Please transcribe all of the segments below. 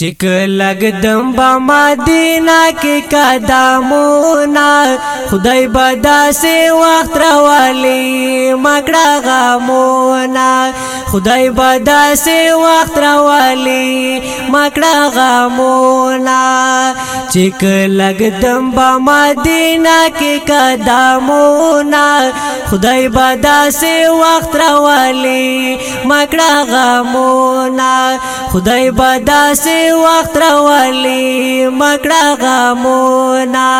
چک لگ دم با مدینہ کی قدمونا خدای بدا سی وقت روالی مکڑا غامونا خدای بدا سی وقت روالی مکڑا غامونا چک لگ دم با مدینہ کی قدمونا خدای بدا سی وقت روالی مکڑا غامونا خدای بدا سی دی وخت راولي مکړه غمونا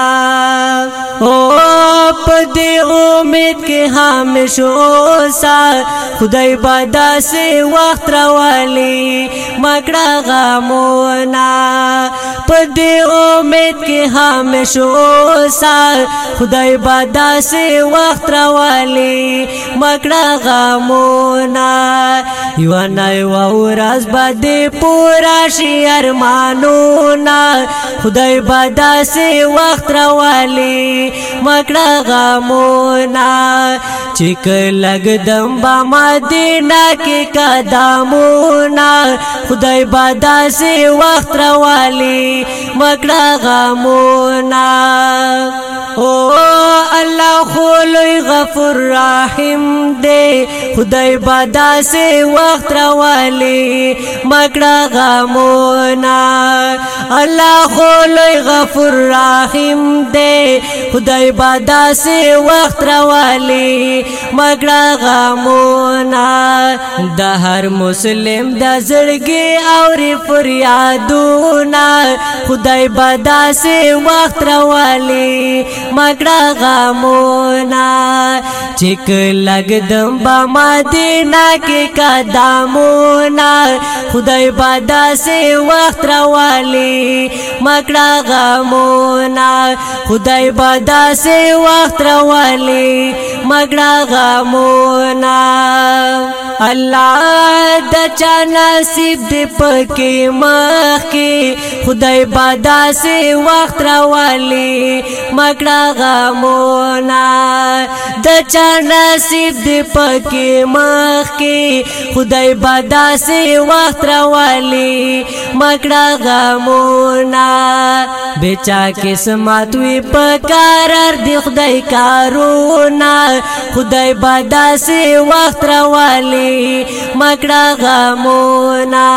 او په دې امید کې همیشه سا خدای بادا سي وخت راولي مکړه غمونا په دې امید کې همیشه سا خدای بادا سي وخت راولي مکړه غمونا یو نه یو ورځ باندې پورا شي ارمانونا خدای بدا سي وخت روالي مکړه غمونا چیک لګدم با مدینه کې قدمونا خدای بدا سي وخت روالي مکړه غمونا او الله خلوی غفور رحیم دے خدای بدا سي وخت روالي مکړه غمونا ربنا الله خلوی غفور رحیم دے خدای بادا سی وقت روالی مگڑا غمونا دا هر مسلم دا زڑگی اوری فریادونا خدای بادا سی وقت روالی مگڑا غمونا چک لگ دم با مدینہ کی قدامونا خدای بادا سی وقت وخت راوالی مکړه غمونا خدای به داسې وخت راوالی مګړه غمونا الله د چا نصیب دې پکې مخ کې خدای بادا سي وخت راولي مګړه غمونا د چا نصیب دې پکې مخ کې خدای بادا سي وخت راولي مګړه غمونا بچا قسمت وي پکارر دې خدای کارونه خدای با داسې وخت راوالي مکړه غمونا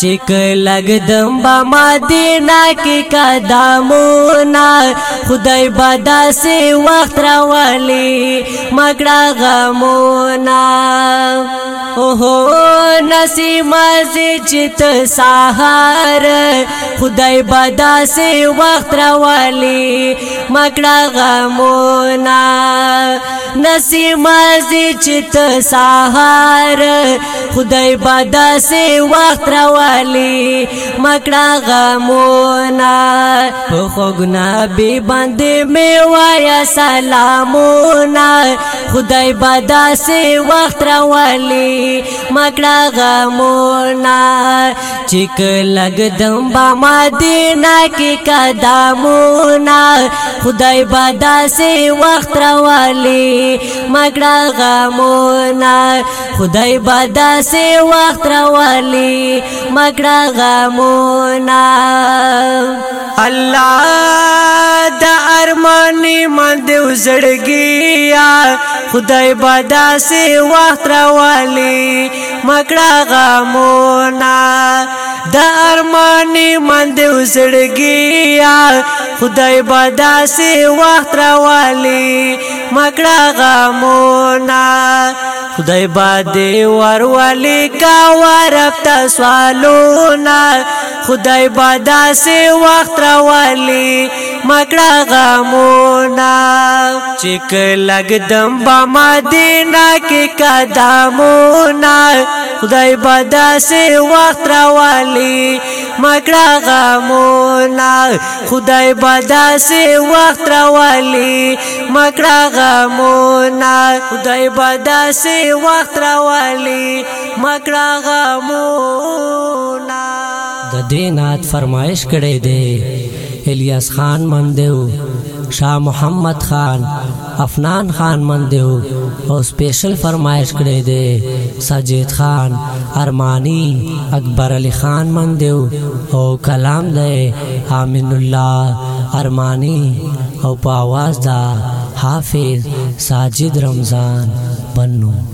چې لګدم با مدینه کې قدمونا خدای با داسې وخت راوالي مکړه غمونا اوهو نسیم زی چت سهار خدای بدا سي وخت راوالي مکړه غمونا نسیم ازی چې ته سهار خدای بادا سي وخت راوالي مکړه غمونا په خوګنا به باندې می وایا سلامونا خدای بادا سي وخت راوالي مکړه غمونا چیک لګ دم با مدینه کې قدمونا خدای بادا سي وخت راوالي دی مګړه غمونه خدای بادا سي وخت راولي مګړه غمونه الله د ارمانې مند وزړګي خدای بادا سي وخت راولي مکړه غمونا د ارمانی من دی وسړګیا خدای بادا سي وخت راوالي مکړه غمونا خدای باندې ورولي کا ورپتا سوالونا خدای بادا سي وخت راوالي مکړه غمونا چیک لګدم با مدینه کې قدمونه خدای بدا سي وخت راوالي مګړه غمونا خدای بدا سي وخت راوالي مګړه غمونا خدای بدا سي وخت راوالي مګړه غمونا د دینات فرمایش کړي دي الیاس خان مندو شاه محمد خان افنان خان من مند او سپیشل فرمائش کرے دے سجید خان ارمانی اکبر علی خان من مند او کلام دے آمن اللہ ارمانی او اوپاز دا حافظ ساجد رمضان بنو